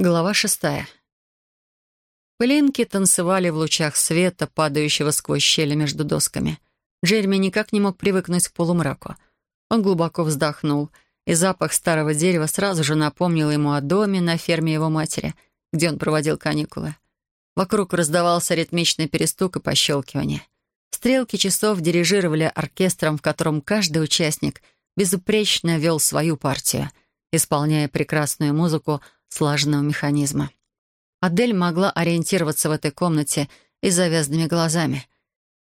Глава шестая. Пылинки танцевали в лучах света, падающего сквозь щели между досками. Джереми никак не мог привыкнуть к полумраку. Он глубоко вздохнул, и запах старого дерева сразу же напомнил ему о доме на ферме его матери, где он проводил каникулы. Вокруг раздавался ритмичный перестук и пощелкивание. Стрелки часов дирижировали оркестром, в котором каждый участник безупречно вел свою партию, исполняя прекрасную музыку — слаженного механизма. Адель могла ориентироваться в этой комнате и завязанными глазами.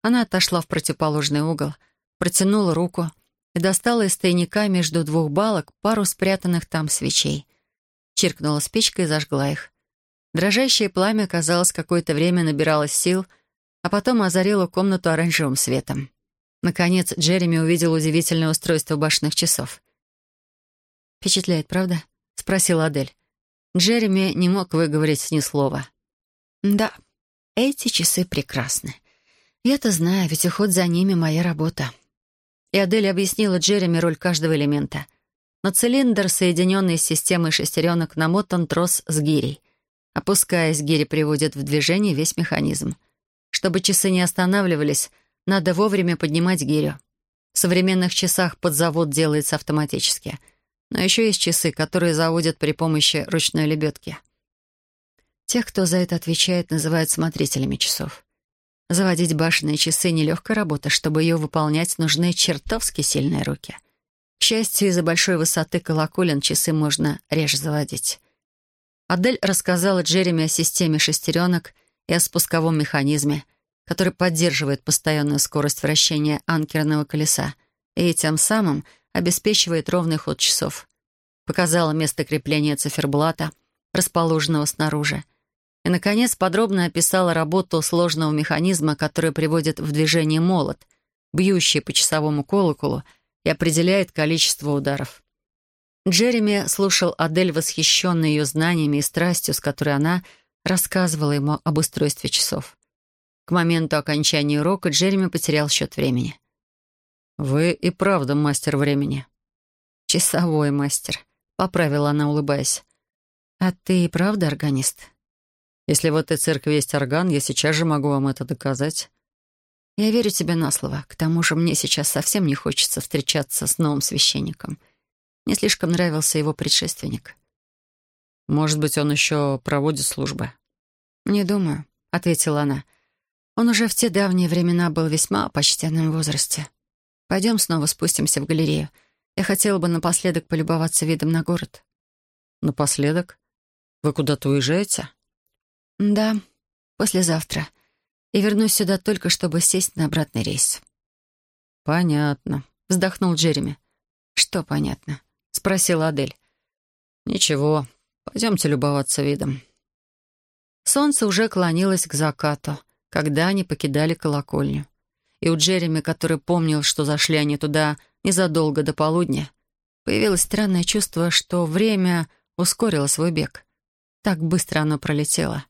Она отошла в противоположный угол, протянула руку и достала из тайника между двух балок пару спрятанных там свечей. Чиркнула спичкой и зажгла их. Дрожащее пламя, казалось, какое-то время набиралось сил, а потом озарило комнату оранжевым светом. Наконец Джереми увидел удивительное устройство башенных часов. «Впечатляет, правда?» — спросила Адель. Джереми не мог выговорить ни слова. «Да, эти часы прекрасны. Я-то знаю, ведь уход за ними — моя работа». И Адель объяснила Джереми роль каждого элемента. На цилиндр, соединенный с системой шестеренок, намотан трос с гирей. Опускаясь, гири приводит в движение весь механизм. Чтобы часы не останавливались, надо вовремя поднимать гирю. В современных часах подзавод делается автоматически — но еще есть часы, которые заводят при помощи ручной лебедки. Тех, кто за это отвечает, называют смотрителями часов. Заводить башенные часы — нелегкая работа. Чтобы ее выполнять, нужны чертовски сильные руки. К счастью, из-за большой высоты колоколен часы можно реже заводить. Адель рассказала Джереми о системе шестеренок и о спусковом механизме, который поддерживает постоянную скорость вращения анкерного колеса и тем самым обеспечивает ровный ход часов. Показала место крепления циферблата, расположенного снаружи. И, наконец, подробно описала работу сложного механизма, который приводит в движение молот, бьющий по часовому колоколу и определяет количество ударов. Джереми слушал Адель, восхищенный ее знаниями и страстью, с которой она рассказывала ему об устройстве часов. К моменту окончания урока Джереми потерял счет времени. «Вы и правда мастер времени». «Часовой мастер», — поправила она, улыбаясь. «А ты и правда органист?» «Если в этой церкви есть орган, я сейчас же могу вам это доказать». «Я верю тебе на слово. К тому же мне сейчас совсем не хочется встречаться с новым священником. Мне слишком нравился его предшественник». «Может быть, он еще проводит службы?» «Не думаю», — ответила она. «Он уже в те давние времена был весьма почтенном возрасте». Пойдем снова спустимся в галерею. Я хотела бы напоследок полюбоваться видом на город». «Напоследок? Вы куда-то уезжаете?» «Да, послезавтра. И вернусь сюда только, чтобы сесть на обратный рейс». «Понятно», — вздохнул Джереми. «Что понятно?» — спросила Адель. «Ничего, пойдемте любоваться видом». Солнце уже клонилось к закату, когда они покидали колокольню и у Джереми, который помнил, что зашли они туда незадолго до полудня, появилось странное чувство, что время ускорило свой бег. Так быстро оно пролетело.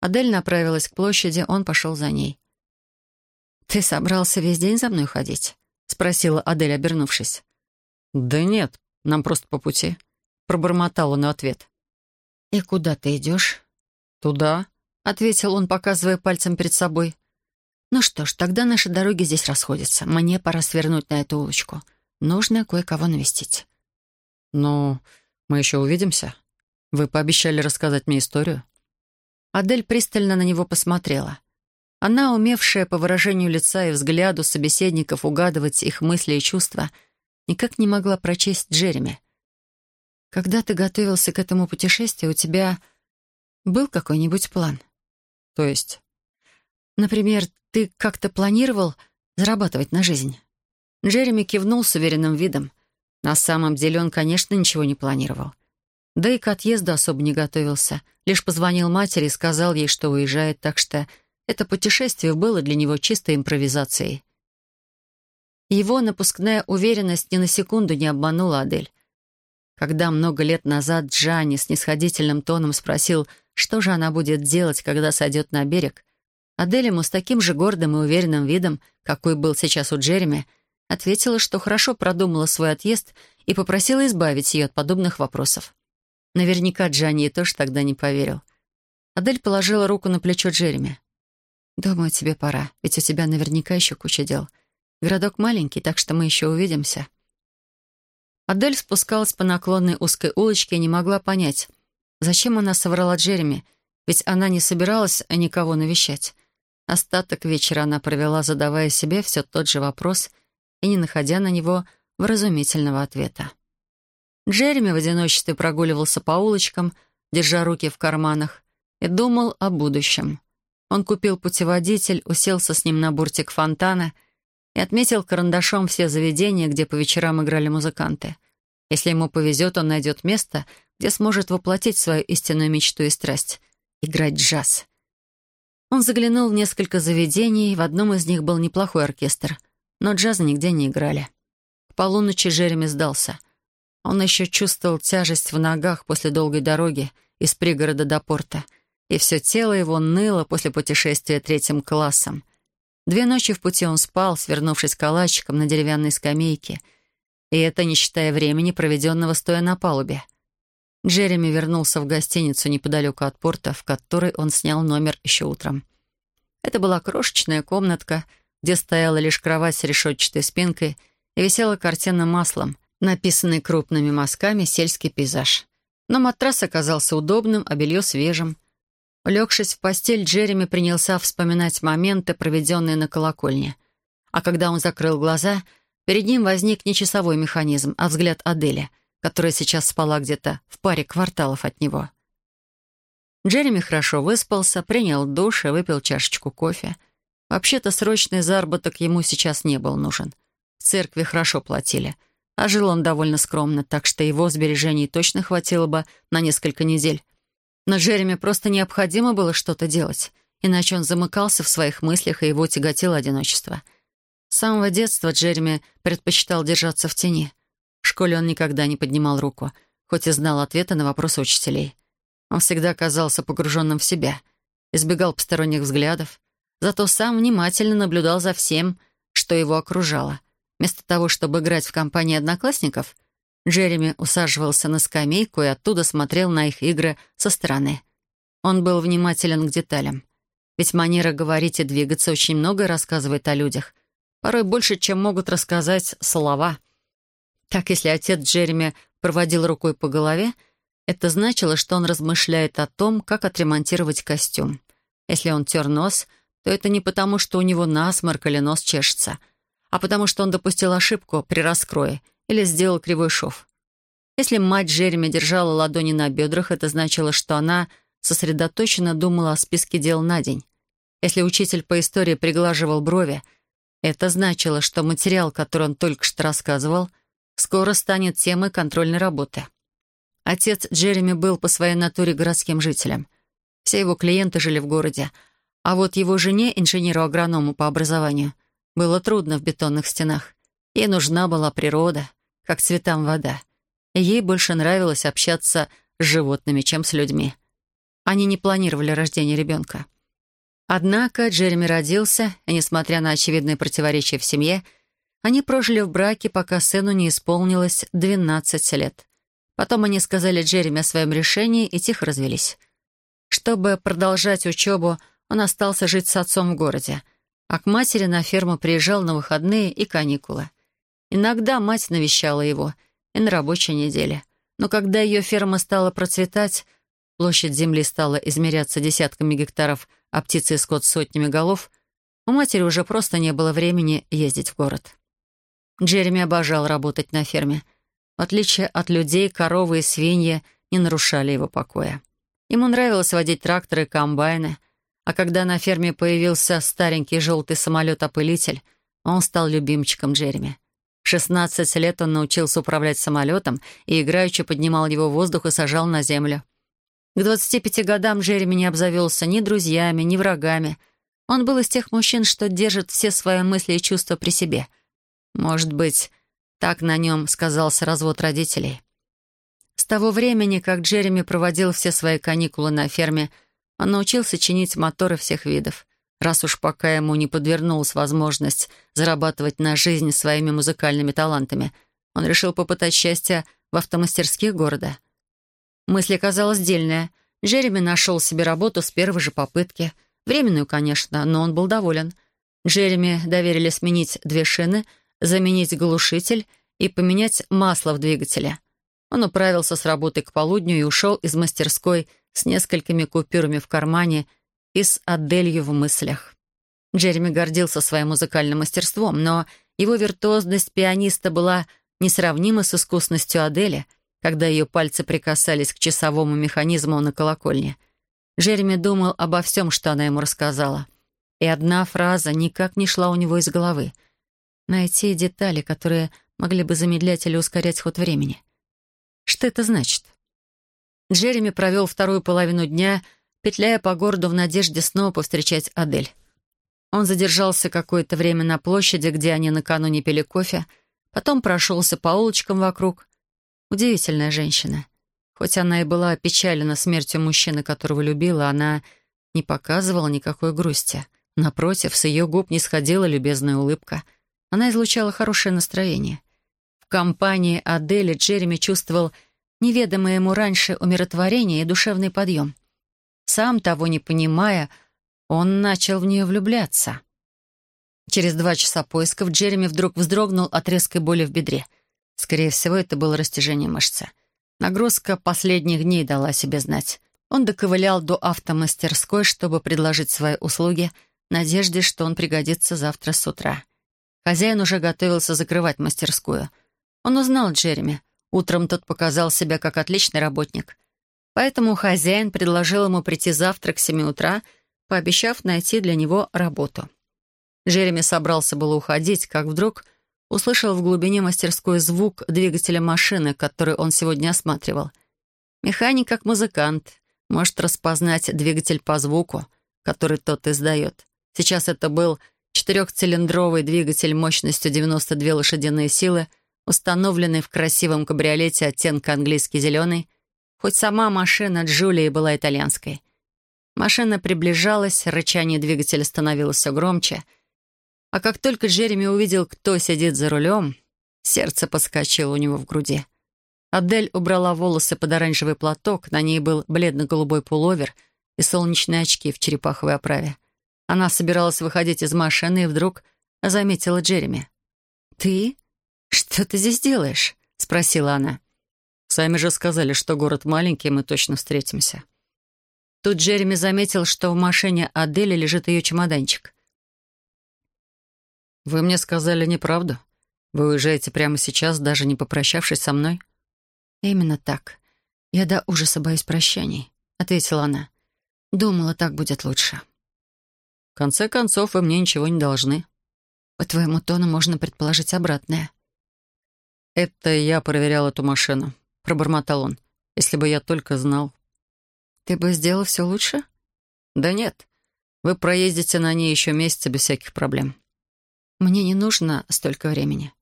Адель направилась к площади, он пошел за ней. «Ты собрался весь день за мной ходить?» — спросила Адель, обернувшись. «Да нет, нам просто по пути», — пробормотал он в ответ. «И куда ты идешь?» «Туда», — ответил он, показывая пальцем перед собой. «Ну что ж, тогда наши дороги здесь расходятся. Мне пора свернуть на эту улочку. Нужно кое-кого навестить». «Ну, мы еще увидимся. Вы пообещали рассказать мне историю». Адель пристально на него посмотрела. Она, умевшая по выражению лица и взгляду собеседников угадывать их мысли и чувства, никак не могла прочесть Джереми. «Когда ты готовился к этому путешествию, у тебя был какой-нибудь план?» «То есть?» «Например, ты как-то планировал зарабатывать на жизнь?» Джереми кивнул с уверенным видом. На самом деле он, конечно, ничего не планировал. Да и к отъезду особо не готовился. Лишь позвонил матери и сказал ей, что уезжает, так что это путешествие было для него чистой импровизацией. Его напускная уверенность ни на секунду не обманула Адель. Когда много лет назад Джанни с нисходительным тоном спросил, что же она будет делать, когда сойдет на берег, Адель ему с таким же гордым и уверенным видом, какой был сейчас у Джереми, ответила, что хорошо продумала свой отъезд и попросила избавить ее от подобных вопросов. Наверняка Джанни тоже тогда не поверил. Адель положила руку на плечо Джереми. «Думаю, тебе пора, ведь у тебя наверняка еще куча дел. Городок маленький, так что мы еще увидимся». Адель спускалась по наклонной узкой улочке и не могла понять, зачем она соврала Джереми, ведь она не собиралась никого навещать. Остаток вечера она провела, задавая себе все тот же вопрос и не находя на него вразумительного ответа. Джереми в одиночестве прогуливался по улочкам, держа руки в карманах, и думал о будущем. Он купил путеводитель, уселся с ним на буртик фонтана и отметил карандашом все заведения, где по вечерам играли музыканты. Если ему повезет, он найдет место, где сможет воплотить свою истинную мечту и страсть — играть джаз. Он заглянул в несколько заведений, в одном из них был неплохой оркестр, но джаза нигде не играли. К полуночи Джереми сдался. Он еще чувствовал тяжесть в ногах после долгой дороги из пригорода до порта, и все тело его ныло после путешествия третьим классом. Две ночи в пути он спал, свернувшись калачиком на деревянной скамейке, и это не считая времени, проведенного стоя на палубе — Джереми вернулся в гостиницу неподалеку от порта, в которой он снял номер еще утром. Это была крошечная комнатка, где стояла лишь кровать с решетчатой спинкой и висела картина маслом, написанный крупными мазками «Сельский пейзаж». Но матрас оказался удобным, а белье свежим. Улегшись в постель, Джереми принялся вспоминать моменты, проведенные на колокольне. А когда он закрыл глаза, перед ним возник не часовой механизм, а взгляд Адели — которая сейчас спала где-то в паре кварталов от него. Джереми хорошо выспался, принял душ и выпил чашечку кофе. Вообще-то срочный заработок ему сейчас не был нужен. В церкви хорошо платили, а жил он довольно скромно, так что его сбережений точно хватило бы на несколько недель. Но Джереми просто необходимо было что-то делать, иначе он замыкался в своих мыслях, и его тяготило одиночество. С самого детства Джереми предпочитал держаться в тени — в школе он никогда не поднимал руку, хоть и знал ответы на вопросы учителей. Он всегда оказался погруженным в себя, избегал посторонних взглядов, зато сам внимательно наблюдал за всем, что его окружало. Вместо того, чтобы играть в компании одноклассников, Джереми усаживался на скамейку и оттуда смотрел на их игры со стороны. Он был внимателен к деталям. Ведь манера говорить и двигаться очень много рассказывает о людях. Порой больше, чем могут рассказать слова. Так, если отец Джереми проводил рукой по голове, это значило, что он размышляет о том, как отремонтировать костюм. Если он тер нос, то это не потому, что у него насморк или нос чешется, а потому что он допустил ошибку при раскрое или сделал кривой шов. Если мать Джереми держала ладони на бедрах, это значило, что она сосредоточенно думала о списке дел на день. Если учитель по истории приглаживал брови, это значило, что материал, который он только что рассказывал — скоро станет темой контрольной работы. Отец Джереми был по своей натуре городским жителем. Все его клиенты жили в городе, а вот его жене, инженеру-агроному по образованию, было трудно в бетонных стенах. Ей нужна была природа, как цветам вода. И ей больше нравилось общаться с животными, чем с людьми. Они не планировали рождение ребенка. Однако Джереми родился, и, несмотря на очевидные противоречия в семье, они прожили в браке, пока сыну не исполнилось 12 лет. Потом они сказали Джереми о своем решении и тихо развелись. Чтобы продолжать учебу, он остался жить с отцом в городе, а к матери на ферму приезжал на выходные и каникулы. Иногда мать навещала его, и на рабочей неделе. Но когда ее ферма стала процветать, площадь земли стала измеряться десятками гектаров, а птицы и скот сотнями голов, у матери уже просто не было времени ездить в город. Джереми обожал работать на ферме. В отличие от людей, коровы и свиньи не нарушали его покоя. Ему нравилось водить тракторы и комбайны, а когда на ферме появился старенький желтый самолет-опылитель, он стал любимчиком Джереми. В 16 лет он научился управлять самолетом и играючи поднимал его в воздух и сажал на землю. К 25 годам Джереми не обзавелся ни друзьями, ни врагами. Он был из тех мужчин, что держат все свои мысли и чувства при себе — может быть, так на нем сказался развод родителей. С того времени, как Джереми проводил все свои каникулы на ферме, он научился чинить моторы всех видов, раз уж пока ему не подвернулась возможность зарабатывать на жизнь своими музыкальными талантами. Он решил попытать счастье в автомастерских города. Мысль оказалась дельная. Джереми нашел себе работу с первой же попытки. Временную, конечно, но он был доволен. Джереми доверили сменить две шины, заменить глушитель и поменять масло в двигателе. Он управился с работой к полудню и ушел из мастерской с несколькими купюрами в кармане и с Аделью в мыслях. Джереми гордился своим музыкальным мастерством, но его виртуозность пианиста была несравнима с искусностью Адели, когда ее пальцы прикасались к часовому механизму на колокольне. Джереми думал обо всем, что она ему рассказала. И одна фраза никак не шла у него из головы. Найти детали, которые могли бы замедлять или ускорять ход времени. Что это значит? Джереми провел вторую половину дня, петляя по городу в надежде снова повстречать Адель. Он задержался какое-то время на площади, где они накануне пили кофе, потом прошелся по улочкам вокруг. Удивительная женщина. Хоть она и была опечалена смертью мужчины, которого любила, она не показывала никакой грусти. Напротив, с ее губ не сходила любезная улыбка. Она излучала хорошее настроение. В компании Адели Джереми чувствовал неведомое ему раньше умиротворение и душевный подъем. Сам того не понимая, он начал в нее влюбляться. Через два часа поисков Джереми вдруг вздрогнул от резкой боли в бедре. Скорее всего, это было растяжение мышцы. Нагрузка последних дней дала себе знать. Он доковылял до автомастерской, чтобы предложить свои услуги, надежде, что он пригодится завтра с утра. Хозяин уже готовился закрывать мастерскую. Он узнал Джереми. Утром тот показал себя как отличный работник. Поэтому хозяин предложил ему прийти завтра к семи утра — пообещав найти для него работу. Джереми собрался было уходить, как вдруг услышал в глубине мастерской звук двигателя машины, которую он сегодня осматривал. Механик, как музыкант, может распознать двигатель по звуку, который тот издает. Сейчас это был четырехцилиндровый двигатель мощностью 92 лошадиные силы, установленный в красивом кабриолете оттенка английский зеленый, хоть сама машина Джулии была итальянской. Машина приближалась, рычание двигателя становилось все громче. А как только Джереми увидел, кто сидит за рулем, сердце подскочило у него в груди. Адель убрала волосы под оранжевый платок, на ней был бледно-голубой пуловер и солнечные очки в черепаховой оправе. Она собиралась выходить из машины и вдруг заметила Джереми. «Ты? Что ты здесь делаешь?» — спросила она. «Сами же сказали, что город маленький, мы точно встретимся». Тут Джереми заметил, что в машине Адели лежит ее чемоданчик. «Вы мне сказали неправду. Вы уезжаете прямо сейчас, даже не попрощавшись со мной?» «Именно так. Я до ужаса боюсь прощаний», — ответила она. «Думала, так будет лучше». «В конце концов, вы мне ничего не должны». «По твоему тону можно предположить обратное». «Это я проверял эту машину», — пробормотал он. «Если бы я только знал». Ты бы сделал все лучше? Да нет. Вы проездите на ней еще месяца без всяких проблем. Мне не нужно столько времени.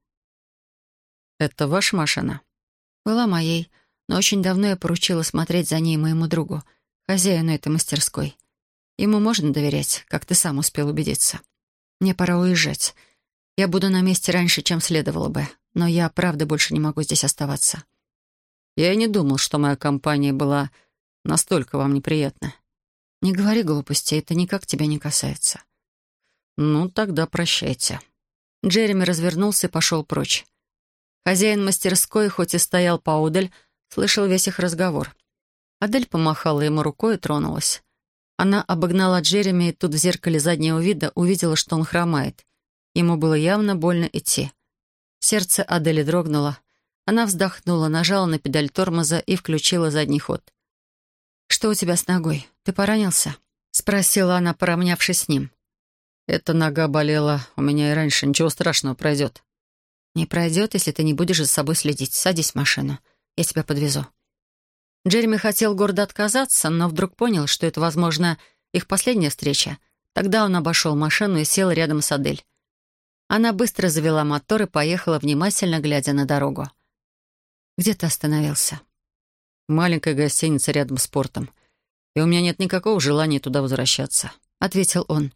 Это ваша машина? Была моей, но очень давно я поручила смотреть за ней моему другу, хозяину этой мастерской. Ему можно доверять, как ты сам успел убедиться. Мне пора уезжать. Я буду на месте раньше, чем следовало бы, но я правда больше не могу здесь оставаться. Я и не думал, что моя компания была Настолько вам неприятно. Не говори глупостей, это никак тебя не касается. Ну, тогда прощайте. Джереми развернулся и пошел прочь. Хозяин мастерской, хоть и стоял поодаль, слышал весь их разговор. Адель помахала ему рукой и тронулась. Она обогнала Джереми и тут в зеркале заднего вида увидела, что он хромает. Ему было явно больно идти. Сердце Адели дрогнуло. Она вздохнула, нажала на педаль тормоза и включила задний ход. «Что у тебя с ногой? Ты поранился?» — спросила она, поравнявшись с ним. «Эта нога болела у меня и раньше. Ничего страшного, пройдет». «Не пройдет, если ты не будешь за собой следить. Садись в машину. Я тебя подвезу». Джереми хотел гордо отказаться, но вдруг понял, что это, возможно, их последняя встреча. Тогда он обошел машину и сел рядом с Адель. Она быстро завела мотор и поехала, внимательно глядя на дорогу. «Где ты остановился?» Маленькая гостиница рядом с портом. И у меня нет никакого желания туда возвращаться», — ответил он.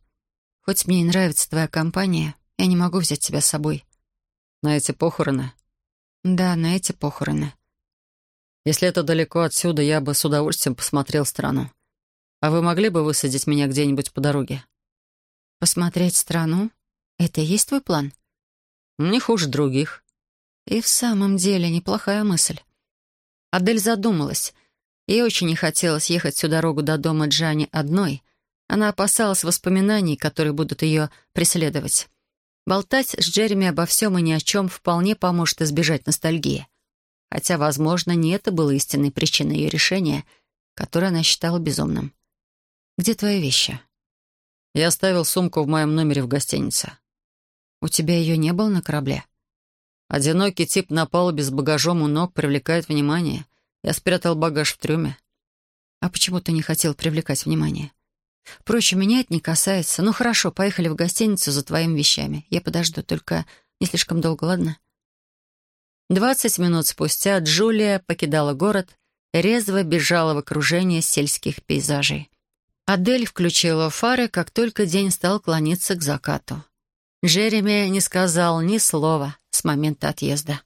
«Хоть мне и нравится твоя компания, я не могу взять тебя с собой». «На эти похороны?» «Да, на эти похороны». Если это далеко отсюда, я бы с удовольствием посмотрел страну. А вы могли бы высадить меня где-нибудь по дороге?» «Посмотреть страну? Это и есть твой план?» «Не хуже других». «И в самом деле неплохая мысль». Адель задумалась. Ей очень не хотелось ехать всю дорогу до дома Джани одной. Она опасалась воспоминаний, которые будут ее преследовать. Болтать с Джереми обо всем и ни о чем вполне поможет избежать ностальгии. Хотя, возможно, не это было истинной причиной ее решения, которое она считала безумным. «Где твои вещи?» «Я оставил сумку в моем номере в гостинице». «У тебя ее не было на корабле?» «Одинокий тип на палубе с багажом у ног привлекает внимание. Я спрятал багаж в трюме». «А почему ты не хотел привлекать внимание?» Впрочем, меня это не касается. Ну хорошо, поехали в гостиницу за твоими вещами. Я подожду, только не слишком долго, ладно? Двадцать минут спустя Джулия покидала город резво бежала в окружение сельских пейзажей. Адель включила фары, как только день стал клониться к закату. Джереми не сказал ни слова с момента отъезда.